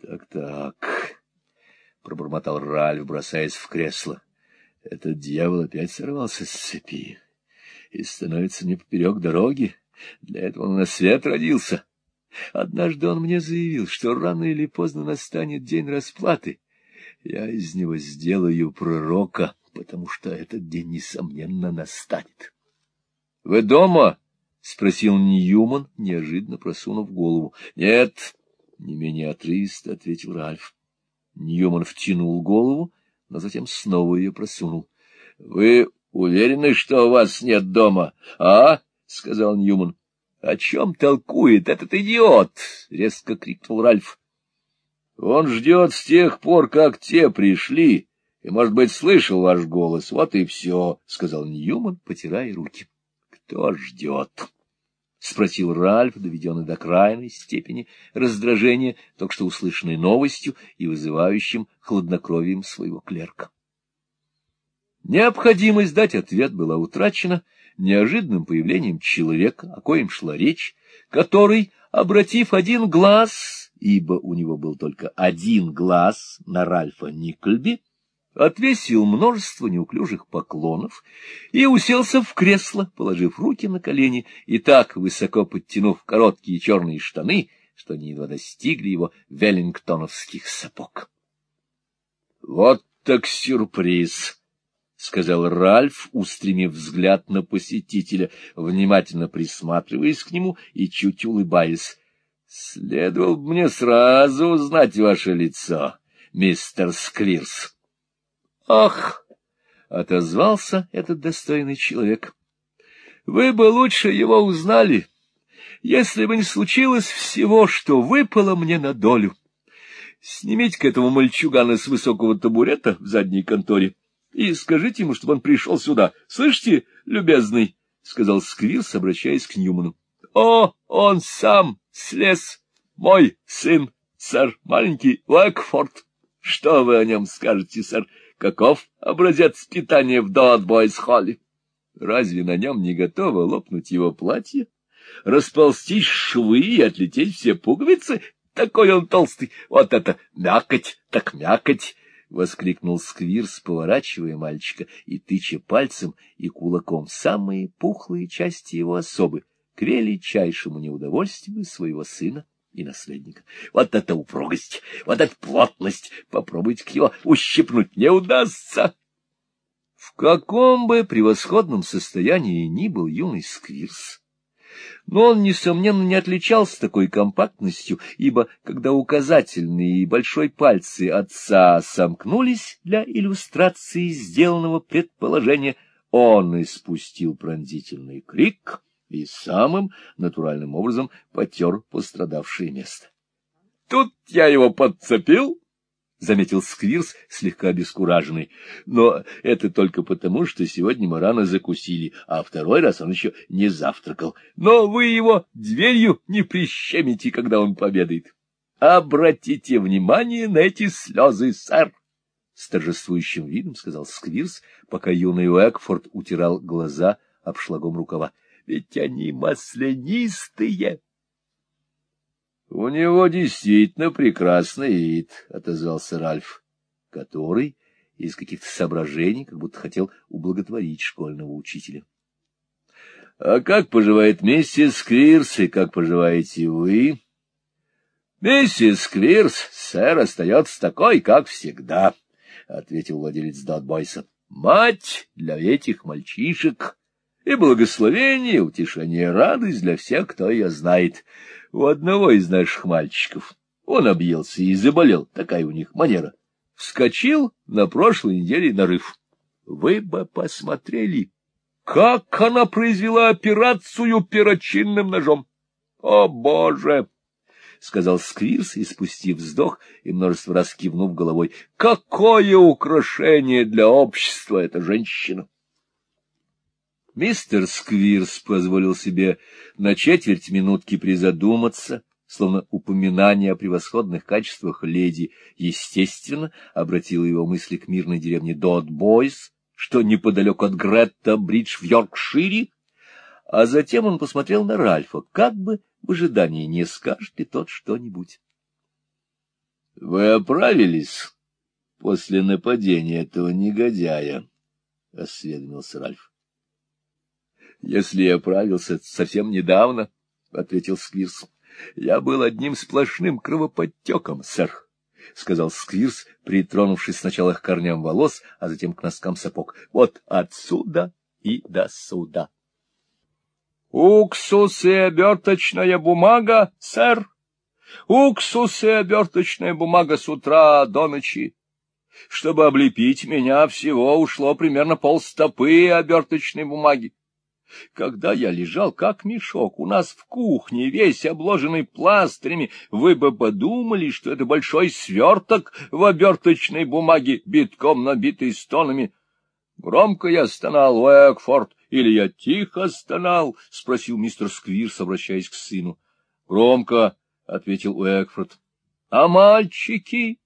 Так-так, — пробормотал Ральф, бросаясь в кресло. Этот дьявол опять сорвался с цепи и становится мне поперек дороги. Для этого он на свет родился. Однажды он мне заявил, что рано или поздно настанет день расплаты. Я из него сделаю пророка, потому что этот день, несомненно, настанет. — Вы дома? — спросил Ньюман, неожиданно просунув голову. — Нет, — не менее отрывисто ответил Ральф. Ньюман втянул голову, но затем снова ее просунул. — Вы уверены, что у вас нет дома, а? — сказал Ньюман. — О чем толкует этот идиот? — резко крикнул Ральф. — Он ждет с тех пор, как те пришли, и, может быть, слышал ваш голос. Вот и все, — сказал Ньюман, потирая руки. — Кто ждет? — спросил Ральф, доведенный до крайней степени раздражения, только что услышанной новостью и вызывающим хладнокровием своего клерка. Необходимость дать ответ была утрачена неожиданным появлением человека, о коем шла речь, который, обратив один глаз, ибо у него был только один глаз на Ральфа Никольби, отвесил множество неуклюжих поклонов и уселся в кресло, положив руки на колени и так высоко подтянув короткие черные штаны, что они едва достигли его веллингтоновских сапог. — Вот так сюрприз! — сказал Ральф, устремив взгляд на посетителя, внимательно присматриваясь к нему и чуть улыбаясь. — Следовал бы мне сразу узнать ваше лицо, мистер Сквирс. Ах! — отозвался этот достойный человек. — Вы бы лучше его узнали, если бы не случилось всего, что выпало мне на долю. Снимите к этому мальчугана с высокого табурета в задней конторе и скажите ему, чтобы он пришел сюда. Слышите, любезный? — сказал Сквирс, обращаясь к Ньюману. — О, он сам слез, мой сын, сэр, маленький Лэкфорд. Что вы о нем скажете, сэр? — Каков образец питания в Доатбойс-холле? Разве на нем не готово лопнуть его платье? Расползтись швы и отлететь все пуговицы? Такой он толстый! Вот это мякоть, так мякоть! — воскликнул Сквирс, поворачивая мальчика и тыча пальцем и кулаком самые пухлые части его особы, к величайшему неудовольствию своего сына и наследника. Вот это упругость, вот эта плотность! Попробуйте-ка его ущипнуть не удастся! В каком бы превосходном состоянии ни был юный Сквирс, но он, несомненно, не отличался такой компактностью, ибо, когда указательные и большой пальцы отца сомкнулись для иллюстрации сделанного предположения, он испустил пронзительный крик — и самым натуральным образом потер пострадавшее место. — Тут я его подцепил, — заметил Сквирс, слегка обескураженный. — Но это только потому, что сегодня мы рано закусили, а второй раз он еще не завтракал. Но вы его дверью не прищемите, когда он победает. Обратите внимание на эти слезы, сэр! — с торжествующим видом сказал Сквирс, пока юный Уэкфорд утирал глаза обшлагом рукава ведь они маслянистые. — У него действительно прекрасный вид, — отозвался Ральф, который из каких-то соображений как будто хотел ублаготворить школьного учителя. — А как поживает миссис Квирс и как поживаете вы? — Миссис Квирс, сэр, остается такой, как всегда, — ответил владелец Датбойса. — Мать для этих мальчишек и благословение, утешение, радость для всех, кто ее знает. У одного из наших мальчиков он объелся и заболел, такая у них манера. Вскочил на прошлой неделе нарыв. Вы бы посмотрели, как она произвела операцию перочинным ножом. О, Боже! — сказал Сквирс, испустив вздох и множество раз кивнув головой. — Какое украшение для общества эта женщина! Мистер Сквирс позволил себе на четверть минутки призадуматься, словно упоминание о превосходных качествах леди, естественно, обратило его мысли к мирной деревне Дот-Бойс, что неподалеку от Гретта-Бридж в Йоркшире, а затем он посмотрел на Ральфа, как бы в ожидании, не скажет ли тот что-нибудь. Вы оправились после нападения этого негодяя? — осведомился Ральф. — Если я оправился совсем недавно, — ответил Сквирс, — я был одним сплошным кровоподтеком, сэр, — сказал Сквирс, притронувшись сначала к корням волос, а затем к носкам сапог. — Вот отсюда и до сюда. — Уксус и оберточная бумага, сэр, уксус и оберточная бумага с утра до ночи. Чтобы облепить меня, всего ушло примерно полстопы оберточной бумаги. Когда я лежал как мешок у нас в кухне, весь обложенный пластырями, вы бы подумали, что это большой сверток в оберточной бумаге, битком набитый стонами. Громко я стонал, Уэкфорд, или я тихо стонал? — спросил мистер Сквирс, обращаясь к сыну. — Громко, — ответил Уэкфорд. — А мальчики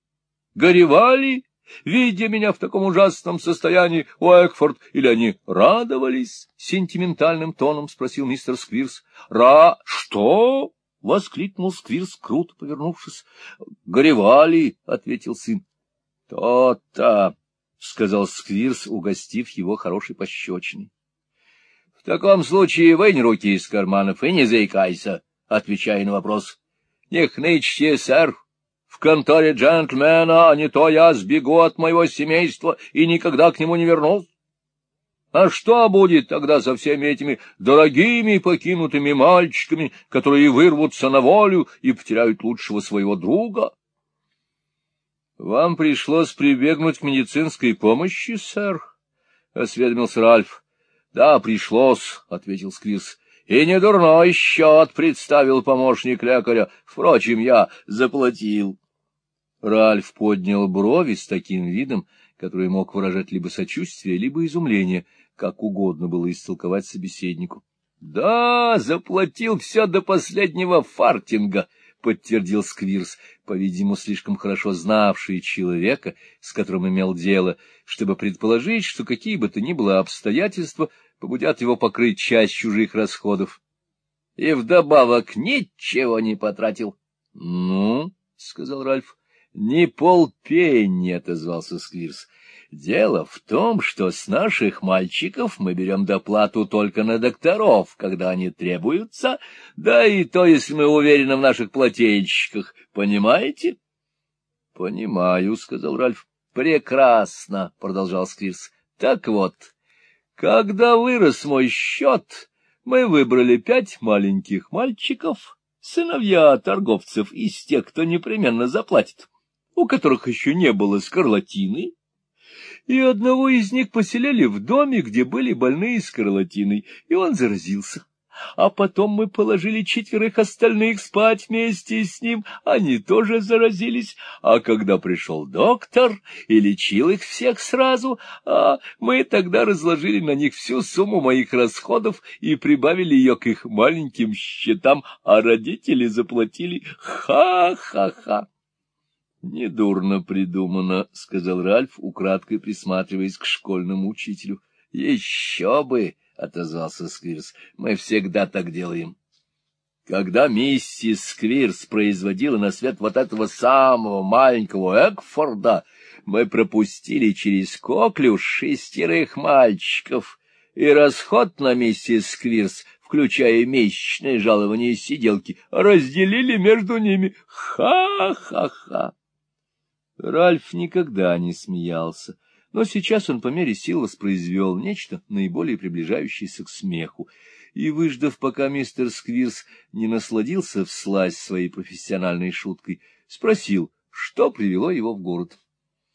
горевали, видя меня в таком ужасном состоянии, Уэкфорд, или они радовались? — сентиментальным тоном спросил мистер Сквирс. — Ра... что? — воскликнул Сквирс, круто повернувшись. — Горевали, — ответил сын. То — То-то, — сказал Сквирс, угостив его хорошей пощечиной. — В таком случае вынь руки из карманов и не заикайся, отвечая на вопрос. Не хнычьте, сэр. Конторе джентльмена, а не то я сбегу от моего семейства и никогда к нему не вернусь. А что будет тогда со всеми этими дорогими покинутыми мальчиками, которые вырвутся на волю и потеряют лучшего своего друга? — Вам пришлось прибегнуть к медицинской помощи, сэр? — осведомился Ральф. — Да, пришлось, — ответил Сквирс. И не дурной счет представил помощник лекаря. Впрочем, я заплатил. Ральф поднял брови с таким видом, который мог выражать либо сочувствие, либо изумление, как угодно было истолковать собеседнику. — Да, заплатил все до последнего фартинга, — подтвердил Сквирс, по-видимому, слишком хорошо знавший человека, с которым имел дело, чтобы предположить, что какие бы то ни было обстоятельства побудят его покрыть часть чужих расходов. И вдобавок ничего не потратил. — Ну, — сказал Ральф, — не полпенни, — отозвался Сквирс. — Дело в том, что с наших мальчиков мы берем доплату только на докторов, когда они требуются, да и то, если мы уверены в наших плательщиках. Понимаете? — Понимаю, — сказал Ральф. — Прекрасно, — продолжал Сквирс. — Так вот, когда вырос мой счет, мы выбрали пять маленьких мальчиков, сыновья торговцев из тех, кто непременно заплатит, у которых еще не было скарлатины, и одного из них поселили в доме, где были больные скарлатиной, и он заразился. А потом мы положили четверых остальных спать вместе с ним, они тоже заразились, а когда пришел доктор и лечил их всех сразу, а мы тогда разложили на них всю сумму моих расходов и прибавили ее к их маленьким счетам, а родители заплатили. Ха-ха-ха. — Недурно придумано, — сказал Ральф, украдкой присматриваясь к школьному учителю. — Еще бы! — отозвался Сквирс. — Мы всегда так делаем. Когда миссис Сквирс производила на свет вот этого самого маленького Экфорда, мы пропустили через коклю шестерых мальчиков, и расход на миссис Сквирс, включая месячное жалование сиделки, разделили между ними. Ха-ха-ха! Ральф никогда не смеялся но сейчас он по мере сил воспроизвел нечто наиболее приближающееся к смеху, и, выждав, пока мистер Сквирс не насладился вслазь своей профессиональной шуткой, спросил, что привело его в город.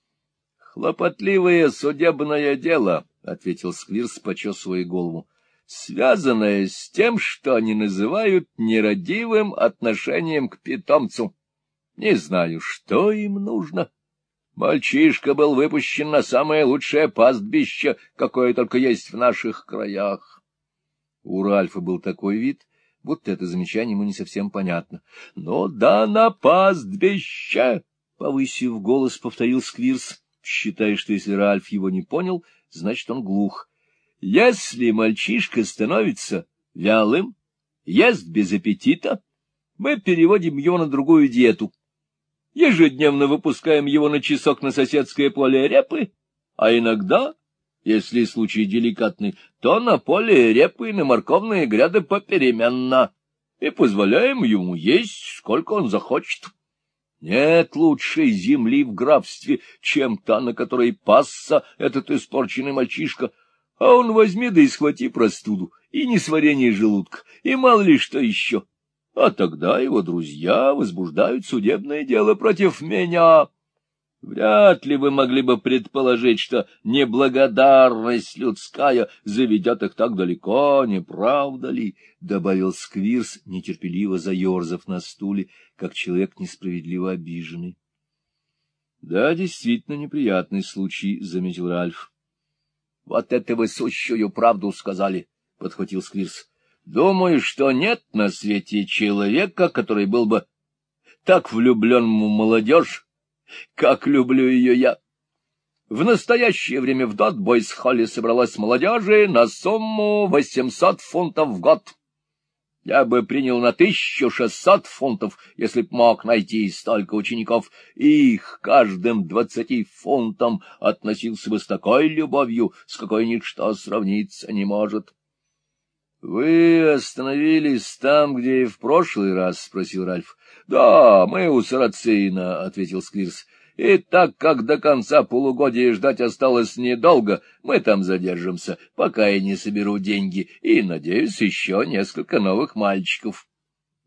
— Хлопотливое судебное дело, — ответил Сквирс, почесывая голову, — связанное с тем, что они называют нерадивым отношением к питомцу. Не знаю, что им нужно. — Мальчишка был выпущен на самое лучшее пастбище, какое только есть в наших краях. У Ральфа был такой вид, будто это замечание ему не совсем понятно. — Но да на пастбище! — повысив голос, повторил Сквирс, считая, что если Ральф его не понял, значит, он глух. — Если мальчишка становится вялым, ест без аппетита, мы переводим его на другую диету — ежедневно выпускаем его на часок на соседское поле репы, а иногда, если случай деликатный, то на поле репы и на морковные гряды попеременно, и позволяем ему есть, сколько он захочет. Нет лучшей земли в графстве, чем та, на которой пасся этот испорченный мальчишка, а он возьми да и схвати простуду, и несварение желудка, и мало ли что еще. А тогда его друзья возбуждают судебное дело против меня. Вряд ли вы могли бы предположить, что неблагодарность людская заведет их так далеко, не правда ли? — добавил Сквирс, нетерпеливо заерзав на стуле, как человек несправедливо обиженный. — Да, действительно неприятный случай, — заметил Ральф. — Вот это вы сущую правду сказали, — подхватил Сквирс. — Думаю, что нет на свете человека, который был бы так влюблен в молодежь, как люблю ее я. В настоящее время в Дотбойс-холле собралась молодежи на сумму восемьсот фунтов в год. Я бы принял на тысячу шестьсот фунтов, если б мог найти столько учеников, и их каждым двадцати фунтам относился бы с такой любовью, с какой ничто сравниться не может. — Вы остановились там, где и в прошлый раз? — спросил Ральф. — Да, мы у Сарацина, — ответил Сквирс. — И так как до конца полугодия ждать осталось недолго, мы там задержимся, пока я не соберу деньги, и, надеюсь, еще несколько новых мальчиков.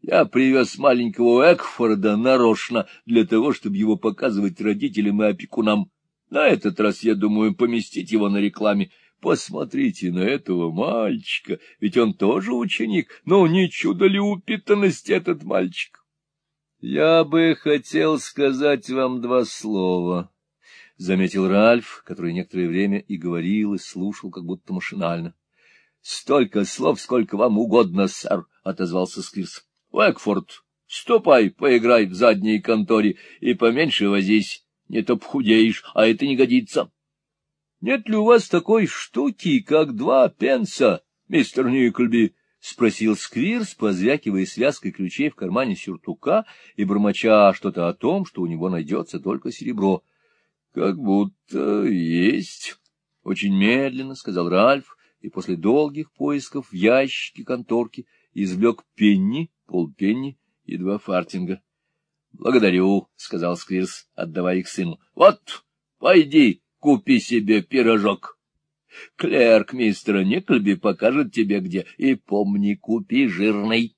Я привез маленького Экфорда нарочно для того, чтобы его показывать родителям и опекунам. На этот раз, я думаю, поместить его на рекламе. Посмотрите на этого мальчика, ведь он тоже ученик, но не чудо ли упитанность этот мальчик? — Я бы хотел сказать вам два слова, — заметил Ральф, который некоторое время и говорил, и слушал, как будто машинально. — Столько слов, сколько вам угодно, сэр, — отозвался Сквирс. — Уэкфорд, ступай, поиграй в задней конторе и поменьше возись, не то похудеешь, а это не годится. Нет ли у вас такой штуки, как два пенса, мистер Никольби? — спросил Сквирс, позвякивая связкой ключей в кармане сюртука и бормоча что-то о том, что у него найдется только серебро. — Как будто есть. — Очень медленно, — сказал Ральф, и после долгих поисков в ящике конторки извлек пенни, полпенни и два фартинга. — Благодарю, — сказал Сквирс, отдавая их сыну. — Вот, пойди, купи себе пирожок. Клерк мистера Никльби покажет тебе где, и помни, купи жирный.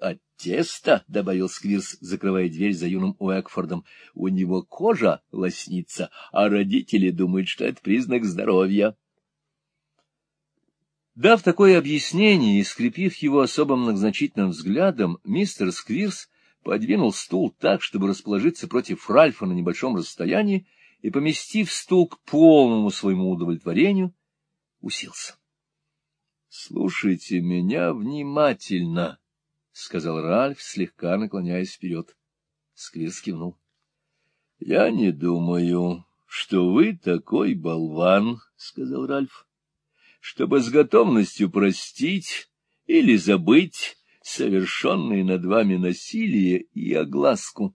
А тесто, — добавил Сквирс, закрывая дверь за юным Уэкфордом, — у него кожа лоснится, а родители думают, что это признак здоровья. Дав такое объяснение и скрепив его особым многозначительным взглядом, мистер Сквирс подвинул стул так, чтобы расположиться против Ральфа на небольшом расстоянии, и, поместив стул к полному своему удовлетворению, уселся. — Слушайте меня внимательно, — сказал Ральф, слегка наклоняясь вперед. Сквирс кивнул. — Я не думаю, что вы такой болван, — сказал Ральф, — чтобы с готовностью простить или забыть совершенные над вами насилие и огласку.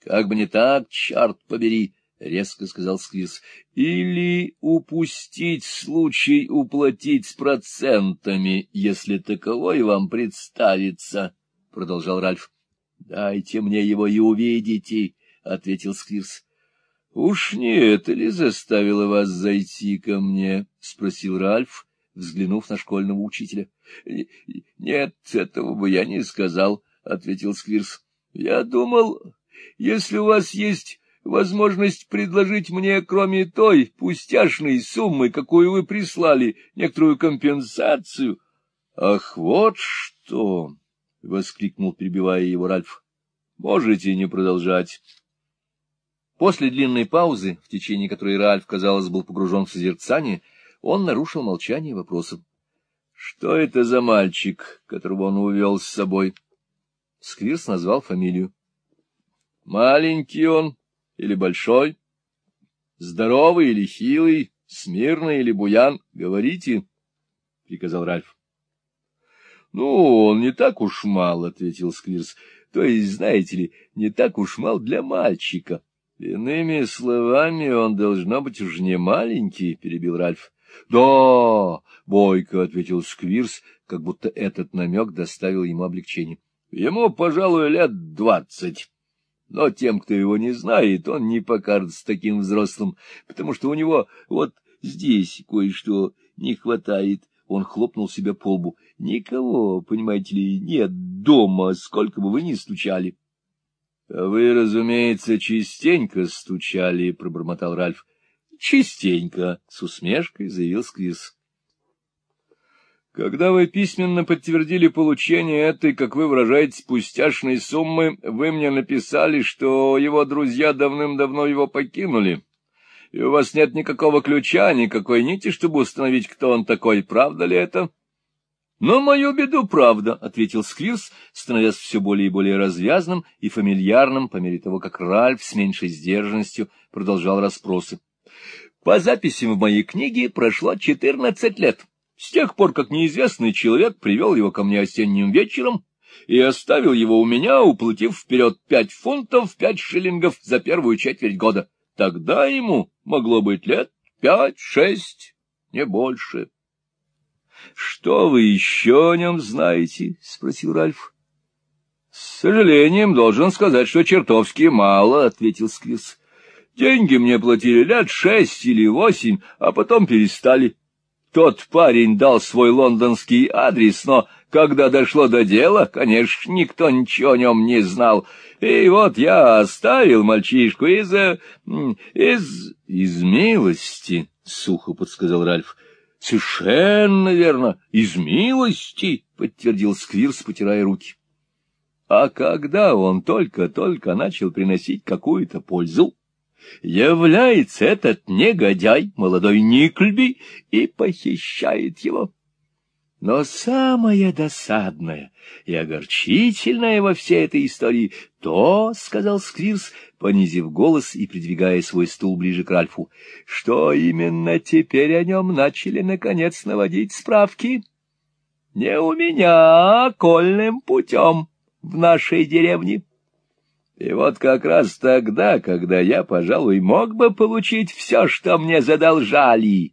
Как бы не так, черт побери, — резко сказал Сквиз, — или упустить случай уплатить с процентами, если таковой вам представится, — продолжал Ральф. — Дайте мне его и увидите, — ответил Сквирс. — Уж не это ли заставило вас зайти ко мне? — спросил Ральф, взглянув на школьного учителя. — Нет, этого бы я не сказал, — ответил Сквирс. — Я думал, если у вас есть возможность предложить мне, кроме той пустяшной суммы, какую вы прислали, некоторую компенсацию. — Ах, вот что! — воскликнул, прибивая его Ральф. — Можете не продолжать. После длинной паузы, в течение которой Ральф, казалось, был погружен в созерцание, он нарушил молчание вопросом. — Что это за мальчик, которого он увел с собой? Сквирс назвал фамилию. — Маленький он, или большой, здоровый или хилый, смирный или буян, говорите, — приказал Ральф. — Ну, он не так уж мал, — ответил Сквирс. то есть, знаете ли, не так уж мал для мальчика. — Иными словами, он должно быть уж не маленький, — перебил Ральф. — Да, — бойко ответил Сквирс, как будто этот намек доставил ему облегчение. — Ему, пожалуй, лет двадцать. Но тем, кто его не знает, он не покажется таким взрослым, потому что у него вот здесь кое-что не хватает. Он хлопнул себя по лбу. Никого, понимаете ли, нет дома, сколько бы вы ни стучали. — Вы, разумеется, частенько стучали, — пробормотал Ральф. — Частенько, — с усмешкой заявил Сквирс. Когда вы письменно подтвердили получение этой, как вы выражаетесь, пустяшной суммы, вы мне написали, что его друзья давным-давно его покинули, и у вас нет никакого ключа, никакой нити, чтобы установить, кто он такой. Правда ли это? — Но мою беду правда, — ответил Сквирс, становясь все более и более развязным и фамильярным по мере того, как Ральф с меньшей сдержанностью продолжал расспросы. — По записям в моей книге прошло четырнадцать лет. — с тех пор, как неизвестный человек привел его ко мне осенним вечером и оставил его у меня, уплатив вперед пять фунтов, пять шиллингов за первую четверть года. Тогда ему могло быть лет пять-шесть, не больше. — Что вы еще о нем знаете? — спросил Ральф. — С сожалением должен сказать, что чертовски мало, — ответил Сквиз. — Деньги мне платили лет шесть или восемь, а потом перестали. Тот парень дал свой лондонский адрес, но когда дошло до дела, конечно, никто ничего о нем не знал. И вот я оставил мальчишку из... Э, из... из милости, — сухо подсказал Ральф. — Совершенно верно, из милости, — подтвердил Сквирс, потирая руки. А когда он только-только начал приносить какую-то пользу, является этот негодяй, молодой Никльби, и похищает его. Но самое досадное и огорчительное во всей этой истории то, — сказал Сквирс, понизив голос и придвигая свой стул ближе к Ральфу, — что именно теперь о нем начали, наконец, наводить справки. Не у меня, а кольным путем в нашей деревне. И вот как раз тогда, когда я, пожалуй, мог бы получить все, что мне задолжали.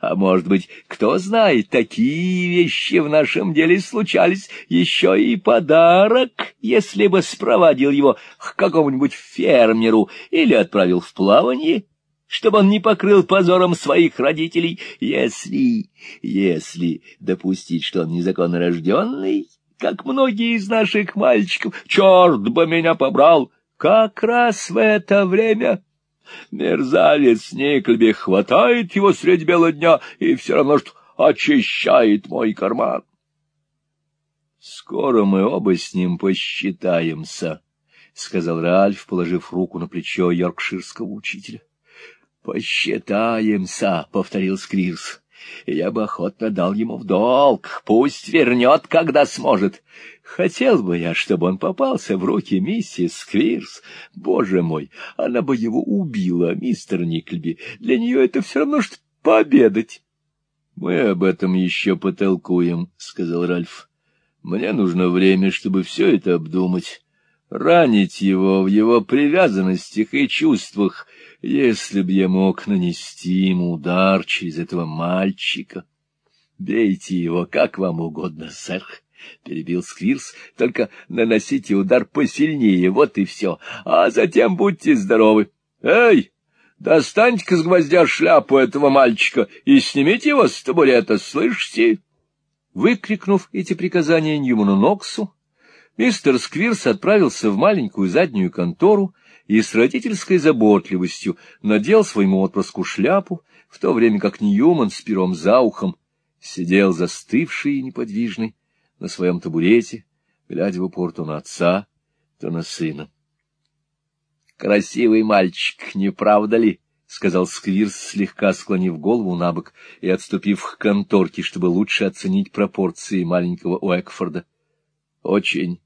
А может быть, кто знает, такие вещи в нашем деле случались, еще и подарок, если бы спровадил его к какому-нибудь фермеру или отправил в плавание, чтобы он не покрыл позором своих родителей, если, если допустить, что он незаконно рожденный, как многие из наших мальчиков. Черт бы меня побрал! Как раз в это время мерзавец Никльби хватает его средь бела дня и все равно что очищает мой карман. Скоро мы оба с ним посчитаемся, — сказал Ральф, положив руку на плечо йоркширского учителя. — Посчитаемся, — повторил Скрирс. Я бы охотно дал ему в долг, пусть вернет, когда сможет. Хотел бы я, чтобы он попался в руки миссис Сквирс. Боже мой, она бы его убила, мистер Никльби. Для нее это все равно, что пообедать. — Мы об этом еще потолкуем, — сказал Ральф. — Мне нужно время, чтобы все это обдумать. Ранить его в его привязанностях и чувствах — если б я мог нанести ему удар через этого мальчика. Бейте его как вам угодно, сэр, — перебил Сквирс, — только наносите удар посильнее, вот и все, а затем будьте здоровы. Эй, достаньте-ка с гвоздя шляпу этого мальчика и снимите его с табурета, слышите? Выкрикнув эти приказания Ньюману Ноксу, мистер Сквирс отправился в маленькую заднюю контору, и с родительской заботливостью надел своему отпрыску шляпу, в то время как Ньюман с пером за ухом сидел застывший и неподвижный на своем табурете, глядя в упор то на отца, то на сына. — Красивый мальчик, не правда ли? — сказал Сквирс, слегка склонив голову на бок и отступив к конторке, чтобы лучше оценить пропорции маленького Уэкфорда. — Очень, —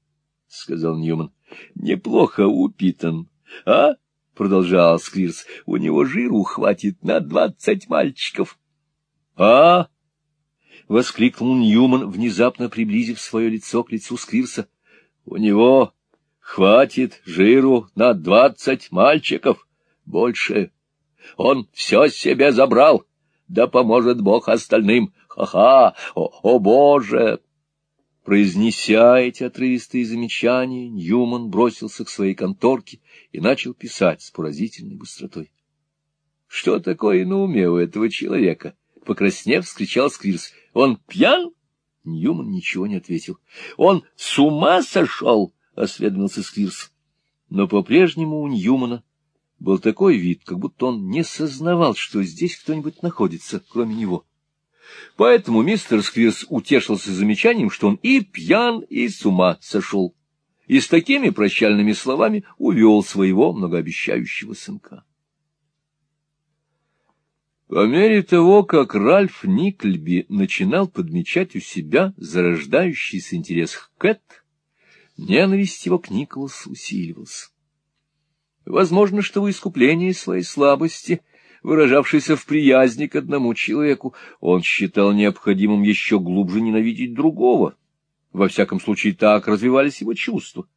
сказал Ньюман. — Неплохо упитан. — А? — продолжал Сквирс. — У него жиру хватит на двадцать мальчиков. — А? — воскликнул Ньюман, внезапно приблизив свое лицо к лицу Сквирса. — У него Хватит жиру на двадцать мальчиков. Больше. Он все себе забрал. Да поможет Бог остальным. Ха-ха! О, о Боже! Произнеся эти отрывистые замечания, Ньюман бросился к своей конторке и начал писать с поразительной быстротой. — Что такое на уме у этого человека? — покраснев, вскричал Сквирс. — Он пьян? Ньюман ничего не ответил. — Он с ума сошел? — осведомился Сквирс. Но по-прежнему у Ньюмана был такой вид, как будто он не сознавал, что здесь кто-нибудь находится, кроме него. — Поэтому мистер Сквирс утешился замечанием, что он и пьян, и с ума сошел, и с такими прощальными словами увел своего многообещающего сынка. По мере того, как Ральф Никльби начинал подмечать у себя зарождающийся интерес к Кэт, ненависть его к Николасу усиливался. Возможно, что в искуплении своей слабости — выражавшийся в приязни к одному человеку, он считал необходимым еще глубже ненавидеть другого. Во всяком случае, так развивались его чувства.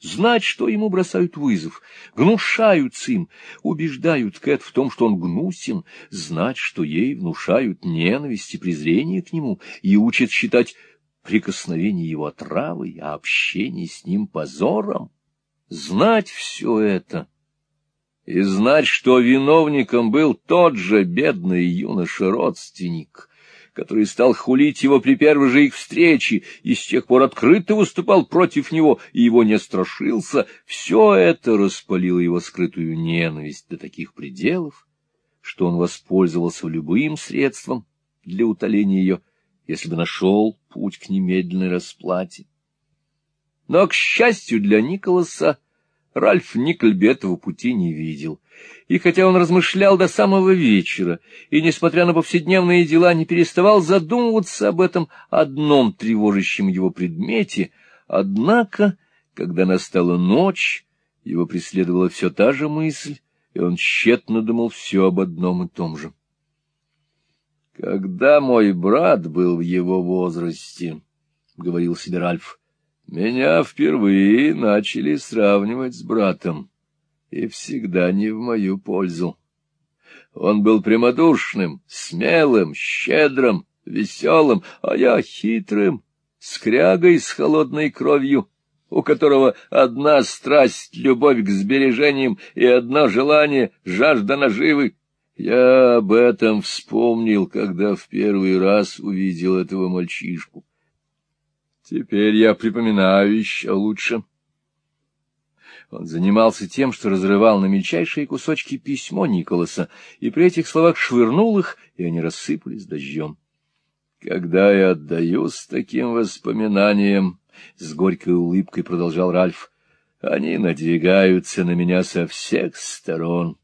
Знать, что ему бросают вызов, гнушаются им, убеждают Кэт в том, что он гнусен, знать, что ей внушают ненависть и презрение к нему, и учат считать прикосновение его отравой, а общение с ним позором. Знать все это и знать, что виновником был тот же бедный юноша-родственник, который стал хулить его при первой же их встрече и с тех пор открыто выступал против него и его не страшился, все это распалило его скрытую ненависть до таких пределов, что он воспользовался любым средством для утоления ее, если бы нашел путь к немедленной расплате. Но, к счастью для Николаса, Ральф Никольби этого пути не видел. И хотя он размышлял до самого вечера, и, несмотря на повседневные дела, не переставал задумываться об этом одном тревожащем его предмете, однако, когда настала ночь, его преследовала все та же мысль, и он тщетно думал все об одном и том же. «Когда мой брат был в его возрасте, — говорил себе Ральф, — меня впервые начали сравнивать с братом, и всегда не в мою пользу. Он был прямодушным, смелым, щедрым, веселым, а я хитрым, скрягой с холодной кровью, у которого одна страсть — любовь к сбережениям и одно желание — жажда наживы. Я об этом вспомнил, когда в первый раз увидел этого мальчишку. Теперь я припоминаю еще лучше. Он занимался тем, что разрывал на мельчайшие кусочки письмо Николаса, и при этих словах швырнул их, и они рассыпались дождем. Когда я отдаюсь таким воспоминаниям, — с горькой улыбкой продолжал Ральф, — они надвигаются на меня со всех сторон.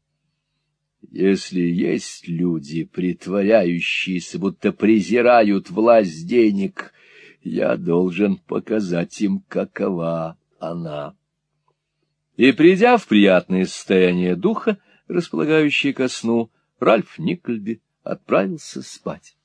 Если есть люди, притворяющиеся, будто презирают власть денег, я должен показать им, какова она. И, придя в приятное состояние духа, располагающее ко сну, Ральф Никольби отправился спать.